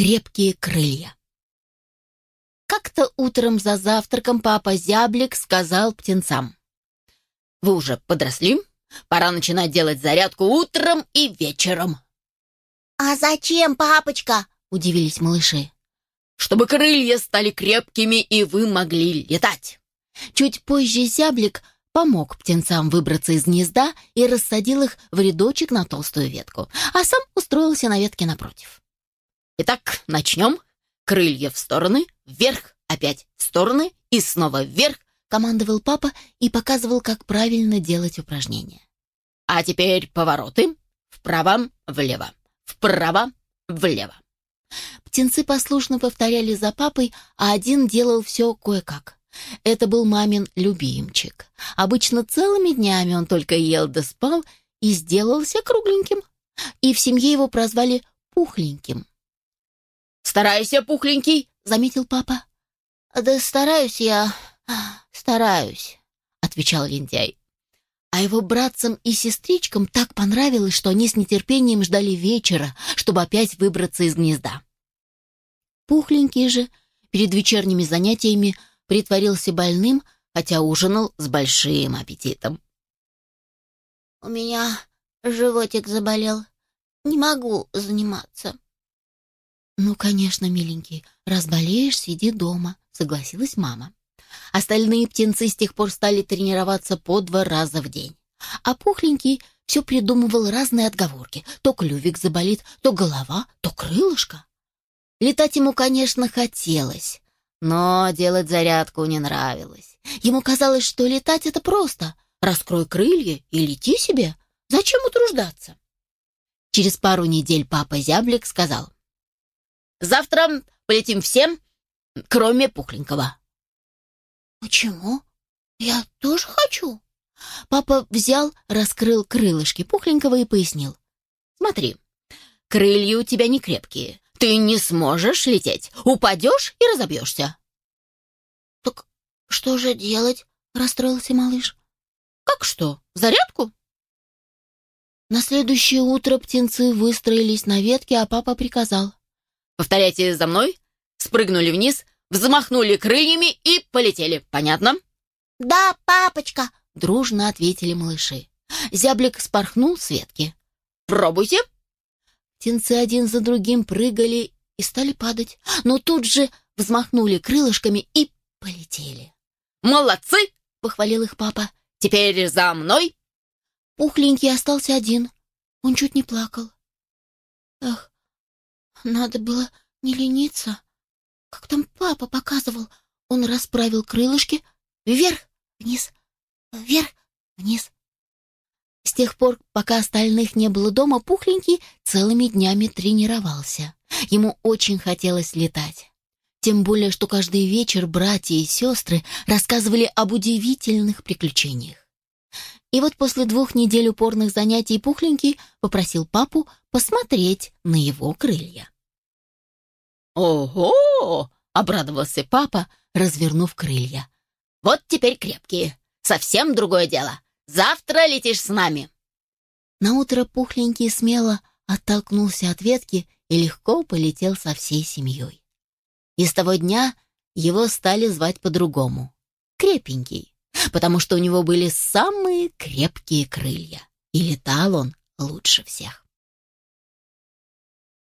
крепкие крылья. Как-то утром за завтраком папа Зяблик сказал птенцам. «Вы уже подросли? Пора начинать делать зарядку утром и вечером». «А зачем, папочка?» — удивились малыши. «Чтобы крылья стали крепкими, и вы могли летать». Чуть позже Зяблик помог птенцам выбраться из гнезда и рассадил их в рядочек на толстую ветку, а сам устроился на ветке напротив. Итак, начнем. Крылья в стороны, вверх, опять в стороны и снова вверх, командовал папа и показывал, как правильно делать упражнения. А теперь повороты. Вправо, влево, вправо, влево. Птенцы послушно повторяли за папой, а один делал все кое-как. Это был мамин любимчик. Обычно целыми днями он только ел да спал и сделался кругленьким. И в семье его прозвали Пухленьким. «Старайся, Пухленький», — заметил папа. «Да стараюсь я, стараюсь», — отвечал лентяй. А его братцам и сестричкам так понравилось, что они с нетерпением ждали вечера, чтобы опять выбраться из гнезда. Пухленький же перед вечерними занятиями притворился больным, хотя ужинал с большим аппетитом. «У меня животик заболел. Не могу заниматься». «Ну, конечно, миленький, раз болеешь, сиди дома», — согласилась мама. Остальные птенцы с тех пор стали тренироваться по два раза в день. А пухленький все придумывал разные отговорки. То клювик заболит, то голова, то крылышко. Летать ему, конечно, хотелось, но делать зарядку не нравилось. Ему казалось, что летать — это просто. Раскрой крылья и лети себе. Зачем утруждаться? Через пару недель папа Зяблик сказал. «Завтра полетим всем, кроме Пухленького». «Почему? Я тоже хочу». Папа взял, раскрыл крылышки Пухленького и пояснил. «Смотри, крылья у тебя не крепкие, ты не сможешь лететь. Упадешь и разобьешься. Так что же делать? Расстроился малыш. Как что? Зарядку? На следующее утро птенцы выстроились на ветке, а папа приказал. Повторяйте за мной. Спрыгнули вниз, взмахнули крыльями и полетели. Понятно? Да, папочка, дружно ответили малыши. Зяблик спорхнул с ветки. Пробуйте. Птенцы один за другим прыгали и стали падать, но тут же взмахнули крылышками и полетели. «Молодцы!» — похвалил их папа. «Теперь за мной!» Пухленький остался один. Он чуть не плакал. «Эх, надо было не лениться. Как там папа показывал? Он расправил крылышки вверх, вниз, вверх, вниз. С тех пор, пока остальных не было дома, Пухленький целыми днями тренировался. Ему очень хотелось летать. Тем более, что каждый вечер братья и сестры рассказывали об удивительных приключениях. И вот после двух недель упорных занятий Пухленький попросил папу посмотреть на его крылья. «Ого!» — обрадовался папа, развернув крылья. «Вот теперь крепкие. Совсем другое дело. Завтра летишь с нами!» Наутро пухленький смело оттолкнулся от ветки и легко полетел со всей семьей. И с того дня его стали звать по-другому — Крепенький, потому что у него были самые крепкие крылья, и летал он лучше всех.